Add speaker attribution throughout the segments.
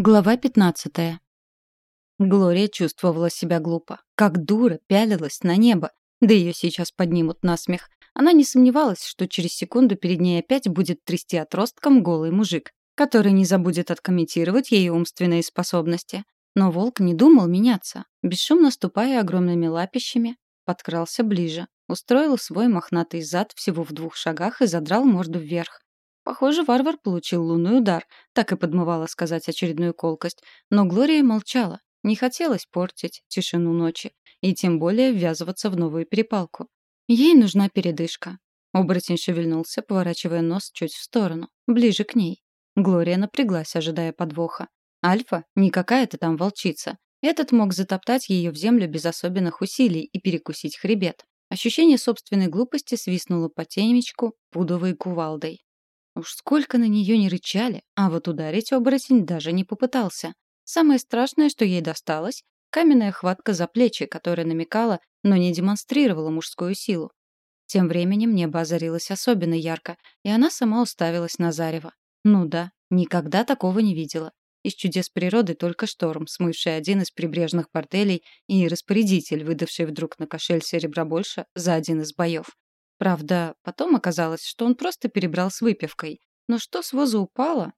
Speaker 1: Глава 15. Глория чувствовала себя глупо. Как дура пялилась на небо. Да ее сейчас поднимут на смех. Она не сомневалась, что через секунду перед ней опять будет трясти отростком голый мужик, который не забудет откомментировать ее умственные способности. Но волк не думал меняться. Бесшумно ступая огромными лапищами, подкрался ближе, устроил свой мохнатый зад всего в двух шагах и задрал морду вверх. Похоже, варвар получил лунный удар, так и подмывала сказать очередную колкость. Но Глория молчала. Не хотелось портить тишину ночи. И тем более ввязываться в новую перепалку. Ей нужна передышка. Оборотень шевельнулся, поворачивая нос чуть в сторону, ближе к ней. Глория напряглась, ожидая подвоха. Альфа — не какая-то там волчица. Этот мог затоптать ее в землю без особенных усилий и перекусить хребет. Ощущение собственной глупости свистнуло по темечку пудовой кувалдой. Уж сколько на нее не рычали, а вот ударить оборотень даже не попытался. Самое страшное, что ей досталось — каменная хватка за плечи, которая намекала, но не демонстрировала мужскую силу. Тем временем небо озарилось особенно ярко, и она сама уставилась на зарево. Ну да, никогда такого не видела. Из чудес природы только шторм, смывший один из прибрежных борделей, и распорядитель, выдавший вдруг на кошель серебра больше за один из боев. Правда, потом оказалось, что он просто перебрал с выпивкой. Но что с воза упало?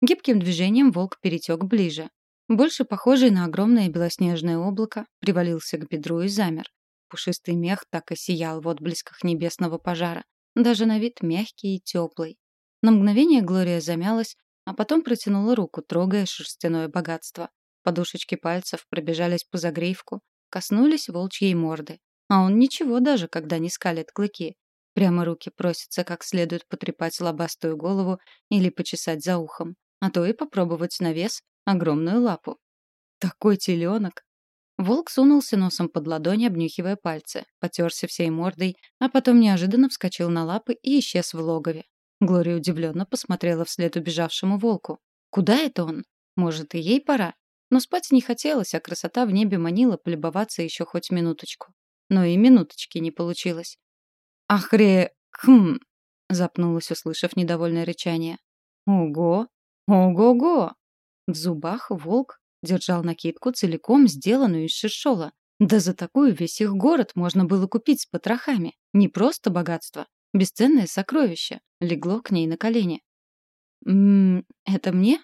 Speaker 1: Гибким движением волк перетек ближе. Больше похожий на огромное белоснежное облако, привалился к бедру и замер. Пушистый мех так и сиял в отблесках небесного пожара. Даже на вид мягкий и теплый. На мгновение Глория замялась, а потом протянула руку, трогая шерстяное богатство. Подушечки пальцев пробежались по загривку, коснулись волчьей морды. А он ничего даже, когда не скалит клыки. Прямо руки просятся как следует потрепать лобастую голову или почесать за ухом, а то и попробовать на вес огромную лапу. Такой теленок! Волк сунулся носом под ладонь, обнюхивая пальцы, потерся всей мордой, а потом неожиданно вскочил на лапы и исчез в логове. Глория удивленно посмотрела вслед убежавшему волку. Куда это он? Может, и ей пора? Но спать не хотелось, а красота в небе манила полюбоваться еще хоть минуточку но и минуточки не получилось. «Ахре... хм...» — запнулась, услышав недовольное рычание. «Ого! Ого-го!» В зубах волк держал накидку, целиком сделанную из шишола. Да за такую весь их город можно было купить с потрохами. Не просто богатство, бесценное сокровище. Легло к ней на колени. «Ммм, это мне?»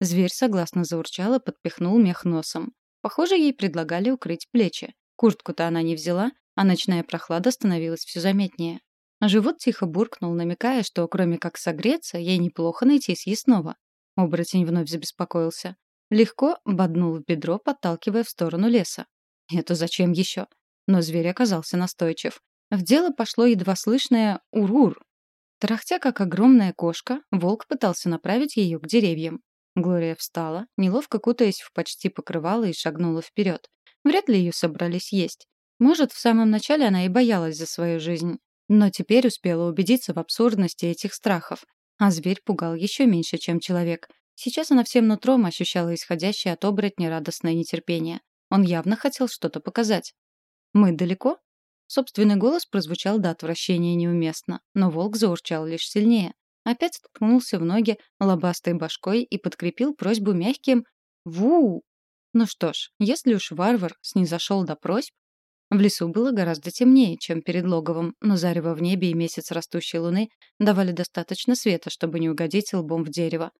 Speaker 1: Зверь согласно заурчал и подпихнул мех носом. Похоже, ей предлагали укрыть плечи. Куртку-то она не взяла, а ночная прохлада становилась все заметнее. Живот тихо буркнул, намекая, что кроме как согреться, ей неплохо найти съестного. Оборотень вновь забеспокоился. Легко боднул в бедро, подталкивая в сторону леса. Это зачем еще? Но зверь оказался настойчив. В дело пошло едва слышное «урур». Тарахтя, как огромная кошка, волк пытался направить ее к деревьям. Глория встала, неловко кутаясь в почти покрывало и шагнула вперед. Вряд ли ее собрались есть. Может, в самом начале она и боялась за свою жизнь. Но теперь успела убедиться в абсурдности этих страхов. А зверь пугал еще меньше, чем человек. Сейчас она всем нутром ощущала исходящее от оборотня радостное нетерпение. Он явно хотел что-то показать. «Мы далеко?» Собственный голос прозвучал до отвращения неуместно, но волк заурчал лишь сильнее. Опять ткнулся в ноги лобастой башкой и подкрепил просьбу мягким «Ву!» Ну что ж, если уж варвар снизошел до просьб, в лесу было гораздо темнее, чем перед логовом, но зарево в небе и месяц растущей луны давали достаточно света, чтобы не угодить лбом в дерево.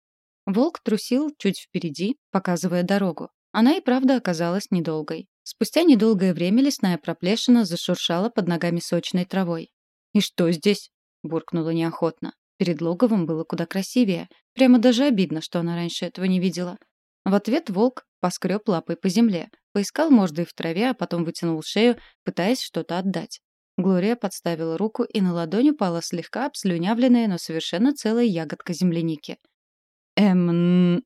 Speaker 1: Волк трусил чуть впереди, показывая дорогу. Она и правда оказалась недолгой. Спустя недолгое время лесная проплешина зашуршала под ногами сочной травой. «И что здесь?» — буркнула неохотно. Перед логовом было куда красивее. Прямо даже обидно, что она раньше этого не видела. В ответ волк поскреб лапой по земле, поискал мордой в траве, а потом вытянул шею, пытаясь что-то отдать. Глория подставила руку, и на ладонь упала слегка обслюнявленная, но совершенно целая ягодка земляники. Эм...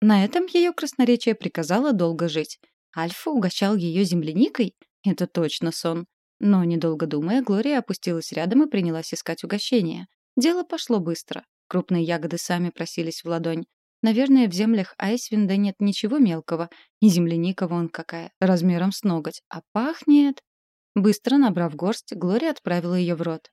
Speaker 1: На этом ее красноречие приказало долго жить. Альфа угощал ее земляникой? Это точно сон. Но, недолго думая, Глория опустилась рядом и принялась искать угощение. Дело пошло быстро. Крупные ягоды сами просились в ладонь. Наверное, в землях Айсвинда нет ничего мелкого, и земляника вон какая, размером с ноготь, а пахнет... Быстро набрав горсть, Глория отправила ее в рот.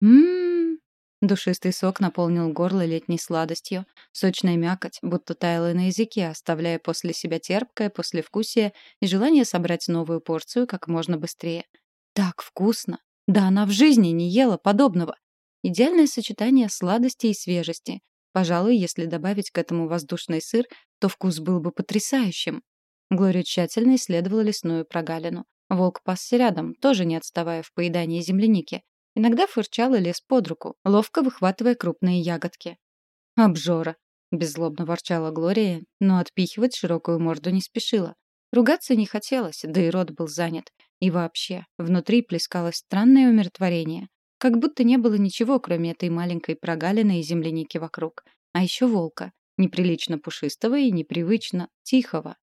Speaker 1: Ммм... Душистый сок наполнил горло летней сладостью. Сочная мякоть будто таяла на языке, оставляя после себя терпкое послевкусие и желание собрать новую порцию как можно быстрее. Так вкусно! Да она в жизни не ела подобного. Идеальное сочетание сладости и свежести. Пожалуй, если добавить к этому воздушный сыр, то вкус был бы потрясающим. Глория тщательно исследовала лесную прогалину. Волк пасся рядом, тоже не отставая в поедании земляники. Иногда фырчал и лез под руку, ловко выхватывая крупные ягодки. «Обжора!» — беззлобно ворчала Глория, но отпихивать широкую морду не спешила. Ругаться не хотелось, да и рот был занят. И вообще, внутри плескалось странное умиротворение. Как будто не было ничего, кроме этой маленькой прогалины и земляники вокруг. А еще волка. Неприлично пушистого и непривычно тихого.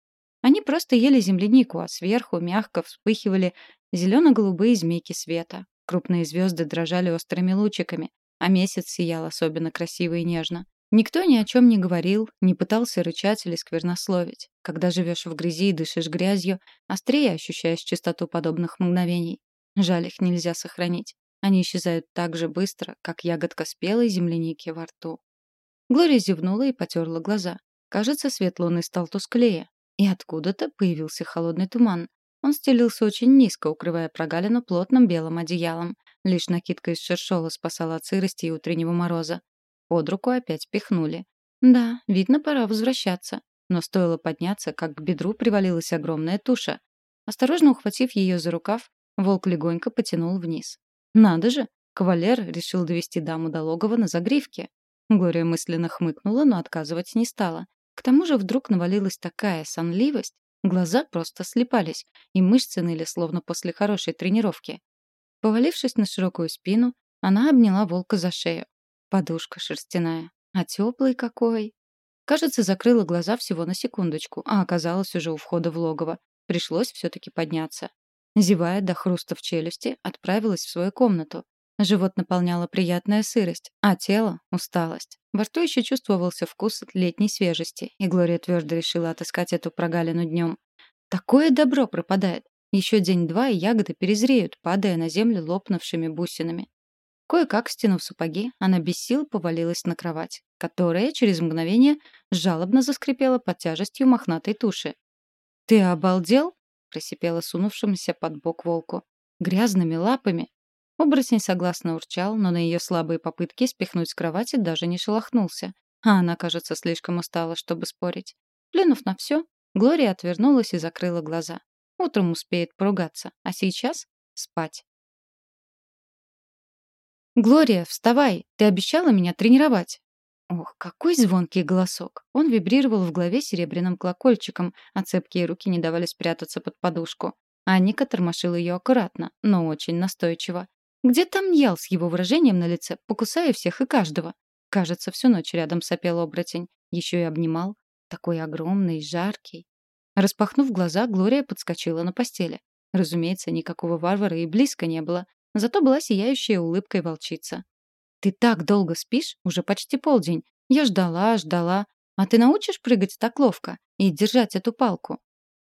Speaker 1: Они просто ели землянику, а сверху мягко вспыхивали зелено-голубые змейки света. Крупные звезды дрожали острыми лучиками, а месяц сиял особенно красиво и нежно. Никто ни о чем не говорил, не пытался рычать или сквернословить. Когда живешь в грязи и дышишь грязью, острее ощущаешь чистоту подобных мгновений. Жаль, их нельзя сохранить. Они исчезают так же быстро, как ягодка спелой земляники во рту. Глория зевнула и потерла глаза. Кажется, свет луны стал тусклее. И откуда-то появился холодный туман. Он стелился очень низко, укрывая прогалину плотным белым одеялом. Лишь накидка из шершола спасала от сырости и утреннего мороза. Под руку опять пихнули. Да, видно, пора возвращаться. Но стоило подняться, как к бедру привалилась огромная туша. Осторожно ухватив ее за рукав, волк легонько потянул вниз. Надо же, кавалер решил довести даму до логова на загривке. Глория мысленно хмыкнула, но отказывать не стала. К тому же вдруг навалилась такая сонливость, Глаза просто слепались, и мышцы ныли, словно после хорошей тренировки. Повалившись на широкую спину, она обняла волка за шею. Подушка шерстяная. А теплый какой! Кажется, закрыла глаза всего на секундочку, а оказалась уже у входа в логово. Пришлось все-таки подняться. Зевая до хруста в челюсти, отправилась в свою комнату. Живот наполняла приятная сырость, а тело — усталость. Во рту еще чувствовался вкус летней свежести, и Глория твердо решила отыскать эту прогалину днем. Такое добро пропадает. Еще день-два, и ягоды перезреют, падая на землю лопнувшими бусинами. Кое-как, стянув сапоги, она без сил повалилась на кровать, которая через мгновение жалобно заскрипела под тяжестью мохнатой туши. «Ты обалдел?» — просипела сунувшимся под бок волку. «Грязными лапами Оборотень согласно урчал, но на ее слабые попытки спихнуть с кровати даже не шелохнулся. А она, кажется, слишком устала, чтобы спорить. Плюнув на все, Глория отвернулась и закрыла глаза. Утром успеет поругаться, а сейчас — спать. «Глория, вставай! Ты обещала меня тренировать!» Ох, какой звонкий голосок! Он вибрировал в голове серебряным колокольчиком, а цепкие руки не давали спрятаться под подушку. Анника тормошила ее аккуратно, но очень настойчиво. Где там Ньял с его выражением на лице, покусая всех и каждого? Кажется, всю ночь рядом сопел оборотень. Еще и обнимал. Такой огромный, жаркий. Распахнув глаза, Глория подскочила на постели. Разумеется, никакого варвара и близко не было. Зато была сияющая улыбкой волчица. «Ты так долго спишь? Уже почти полдень. Я ждала, ждала. А ты научишь прыгать так ловко и держать эту палку?»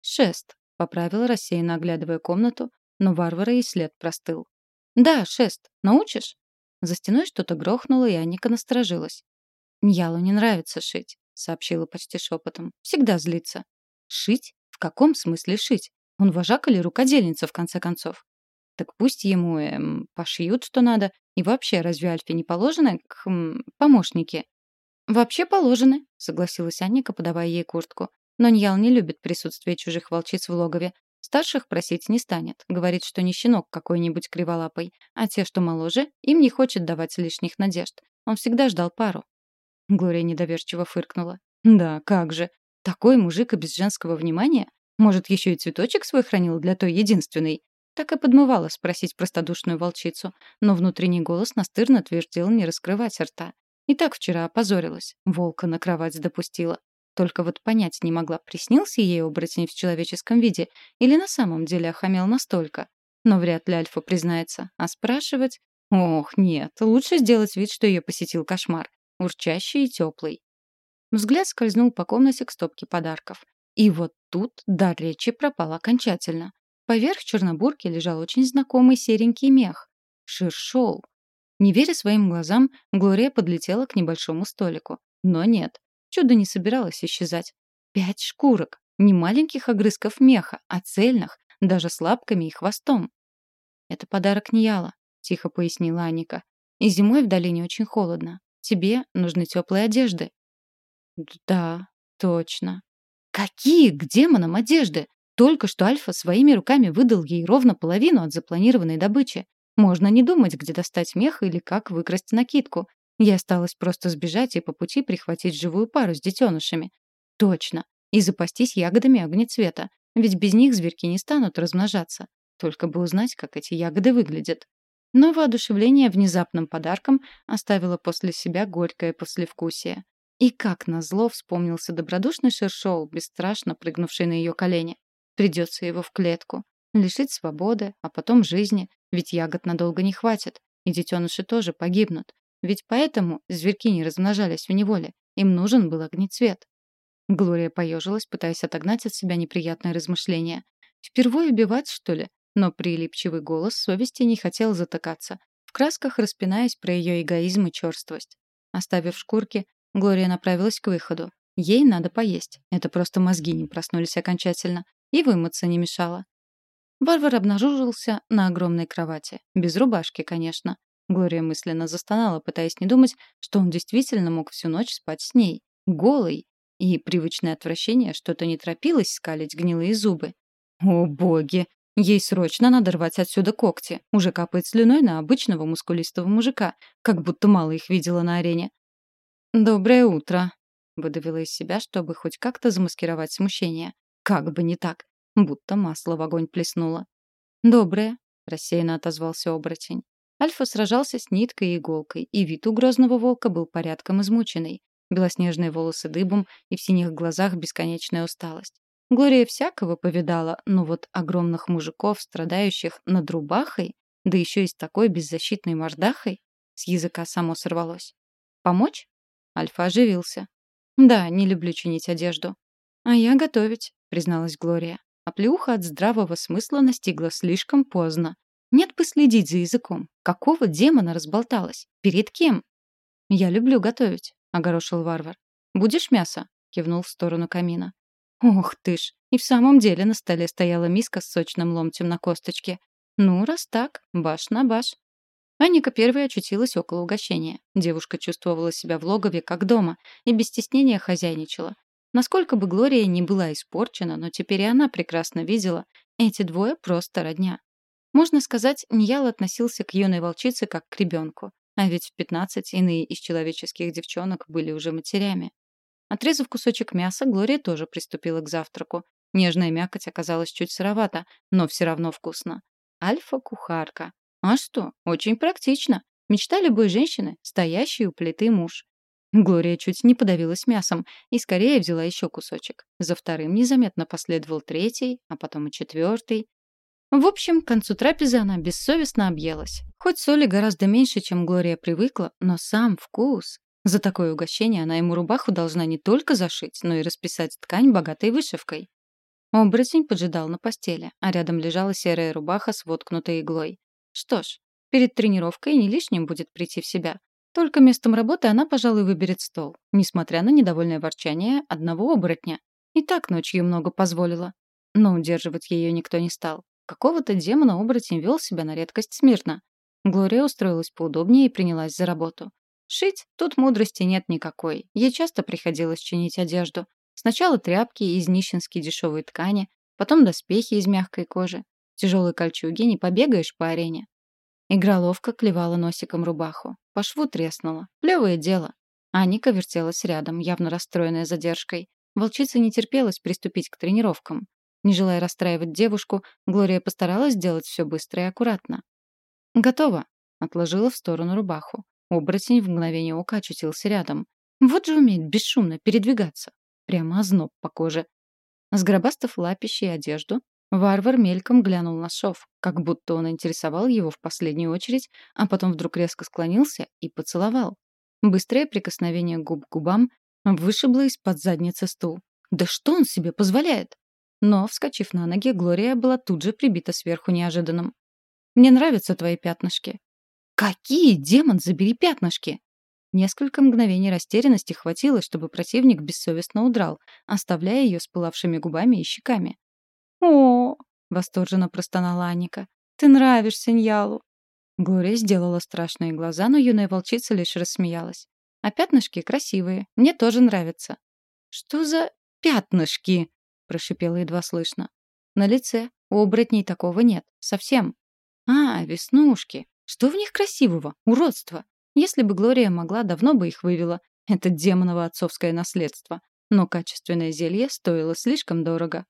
Speaker 1: «Шест», — поправила рассеянно оглядывая комнату, но варвара и след простыл. «Да, шест. Научишь?» За стеной что-то грохнуло, и Анника насторожилась. «Ньялу не нравится шить», — сообщила почти шепотом. «Всегда злится». «Шить? В каком смысле шить? Он вожак или рукодельница, в конце концов?» «Так пусть ему, эм, пошьют, что надо. И вообще, разве Альфе не положено к эм, помощнике?» «Вообще положены», — согласилась Анника, подавая ей куртку. Но Ньял не любит присутствие чужих волчиц в логове. Старших просить не станет. Говорит, что не щенок какой-нибудь криволапый. А те, что моложе, им не хочет давать лишних надежд. Он всегда ждал пару. Глория недоверчиво фыркнула. Да, как же. Такой мужик и без женского внимания? Может, еще и цветочек свой хранил для той единственной? Так и подмывала спросить простодушную волчицу, но внутренний голос настырно твердил не раскрывать рта. И так вчера опозорилась. Волка на кровать допустила. Только вот понять не могла, приснился ей оборотень в человеческом виде или на самом деле охамел настолько. Но вряд ли Альфа признается. А спрашивать? Ох, нет, лучше сделать вид, что ее посетил кошмар. Урчащий и теплый. Взгляд скользнул по комнате к стопке подарков. И вот тут дар речи пропал окончательно. Поверх чернобурки лежал очень знакомый серенький мех. Ширшол. Не веря своим глазам, Глория подлетела к небольшому столику. Но нет, чудо не собиралось исчезать. Пять шкурок, не маленьких огрызков меха, а цельных, даже с лапками и хвостом. «Это подарок Нияла», — тихо пояснила Аника. «И зимой в долине очень холодно. Тебе нужны теплые одежды». «Да, точно». «Какие к демонам одежды? Только что Альфа своими руками выдал ей ровно половину от запланированной добычи. Можно не думать, где достать мех или как выкрасть накидку. Ей осталось просто сбежать и по пути прихватить живую пару с детенышами. Точно. И запастись ягодами огнецвета. Ведь без них зверьки не станут размножаться. Только бы узнать, как эти ягоды выглядят. Но воодушевление внезапным подарком оставило после себя горькое послевкусие. И как назло вспомнился добродушный шершоу, бесстрашно прыгнувший на ее колени. Придется его в клетку. Лишить свободы, а потом жизни, ведь ягод надолго не хватит, и детеныши тоже погибнут. Ведь поэтому зверьки не размножались в неволе, им нужен был огнецвет. Глория поежилась, пытаясь отогнать от себя неприятное размышление. Впервые убивать, что ли? Но прилипчивый голос совести не хотел затыкаться, в красках распинаясь про ее эгоизм и черствость. Оставив шкурки, Глория направилась к выходу. Ей надо поесть. Это просто мозги не проснулись окончательно. И вымыться не мешало. Варвар обнаружился на огромной кровати. Без рубашки, конечно. Глория мысленно застонала, пытаясь не думать, что он действительно мог всю ночь спать с ней. Голый. И привычное отвращение что-то не торопилось скалить гнилые зубы. О, боги! Ей срочно надо рвать отсюда когти. Уже капает слюной на обычного мускулистого мужика, как будто мало их видела на арене. «Доброе утро», — выдавила из себя, чтобы хоть как-то замаскировать смущение. Как бы не так. Будто масло в огонь плеснуло. «Доброе», — рассеянно отозвался оборотень. Альфа сражался с ниткой и иголкой, и вид у грозного волка был порядком измученный. Белоснежные волосы дыбом и в синих глазах бесконечная усталость. Глория всякого повидала, но вот огромных мужиков, страдающих над рубахой, да еще и с такой беззащитной мордахой, с языка само сорвалось. «Помочь?» Альфа оживился. «Да, не люблю чинить одежду. А я готовить призналась Глория. А плюха от здравого смысла настигла слишком поздно. Нет бы следить за языком. Какого демона разболталась? Перед кем? Я люблю готовить, огорошил варвар. Будешь мясо? кивнул в сторону камина. Ох ты ж, и в самом деле на столе стояла миска с сочным ломтем на косточке. Ну, раз так, баш на баш. Аника первой очутилась около угощения. Девушка чувствовала себя в логове как дома и без стеснения хозяйничала. Насколько бы Глория не была испорчена, но теперь и она прекрасно видела, эти двое просто родня. Можно сказать, Ниял относился к юной волчице как к ребенку. А ведь в 15 иные из человеческих девчонок были уже матерями. Отрезав кусочек мяса, Глория тоже приступила к завтраку. Нежная мякоть оказалась чуть сыровата, но все равно вкусно. Альфа-кухарка. А что, очень практично. Мечта любой женщины, стоящей у плиты муж. Глория чуть не подавилась мясом и скорее взяла еще кусочек. За вторым незаметно последовал третий, а потом и четвертый. В общем, к концу трапезы она бессовестно объелась. Хоть соли гораздо меньше, чем Глория привыкла, но сам вкус. За такое угощение она ему рубаху должна не только зашить, но и расписать ткань богатой вышивкой. Оборотень поджидал на постели, а рядом лежала серая рубаха с воткнутой иглой. Что ж, перед тренировкой не лишним будет прийти в себя. Только местом работы она, пожалуй, выберет стол, несмотря на недовольное ворчание одного оборотня. И так ночью много позволила. Но удерживать ее никто не стал. Какого-то демона оборотень вел себя на редкость смирно. Глория устроилась поудобнее и принялась за работу. Шить тут мудрости нет никакой. Ей часто приходилось чинить одежду. Сначала тряпки из нищенской дешевой ткани, потом доспехи из мягкой кожи. Тяжелые кольчуги не побегаешь по арене. Игра ловко клевала носиком рубаху. По шву треснула. Плевое дело. Аника вертелась рядом, явно расстроенная задержкой. Волчица не терпелась приступить к тренировкам. Не желая расстраивать девушку, Глория постаралась сделать все быстро и аккуратно. «Готово», — отложила в сторону рубаху. Оборотень в мгновение ока очутился рядом. Вот же умеет бесшумно передвигаться. Прямо озноб по коже. Сгробастав и одежду, Варвар мельком глянул на шов, как будто он интересовал его в последнюю очередь, а потом вдруг резко склонился и поцеловал. Быстрое прикосновение губ к губам вышибло из-под задницы стул. Да что он себе позволяет? Но, вскочив на ноги, Глория была тут же прибита сверху неожиданным. «Мне нравятся твои пятнышки». Какие, демон, забери пятнышки! Несколько мгновений растерянности хватило, чтобы противник бессовестно удрал, оставляя ее с пылавшими губами и щеками. «О!» — восторженно простонала Аника. «Ты нравишься Ньялу!» Глория сделала страшные глаза, но юная волчица лишь рассмеялась. «А пятнышки красивые. Мне тоже нравятся». «Что за пятнышки?» — прошипела едва слышно. «На лице. У оборотней такого нет. Совсем». «А, веснушки. Что в них красивого? Уродство. Если бы Глория могла, давно бы их вывела. Это демоново отцовское наследство. Но качественное зелье стоило слишком дорого.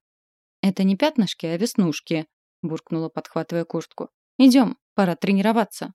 Speaker 1: «Это не пятнышки, а веснушки», — буркнула, подхватывая куртку. «Идем, пора тренироваться».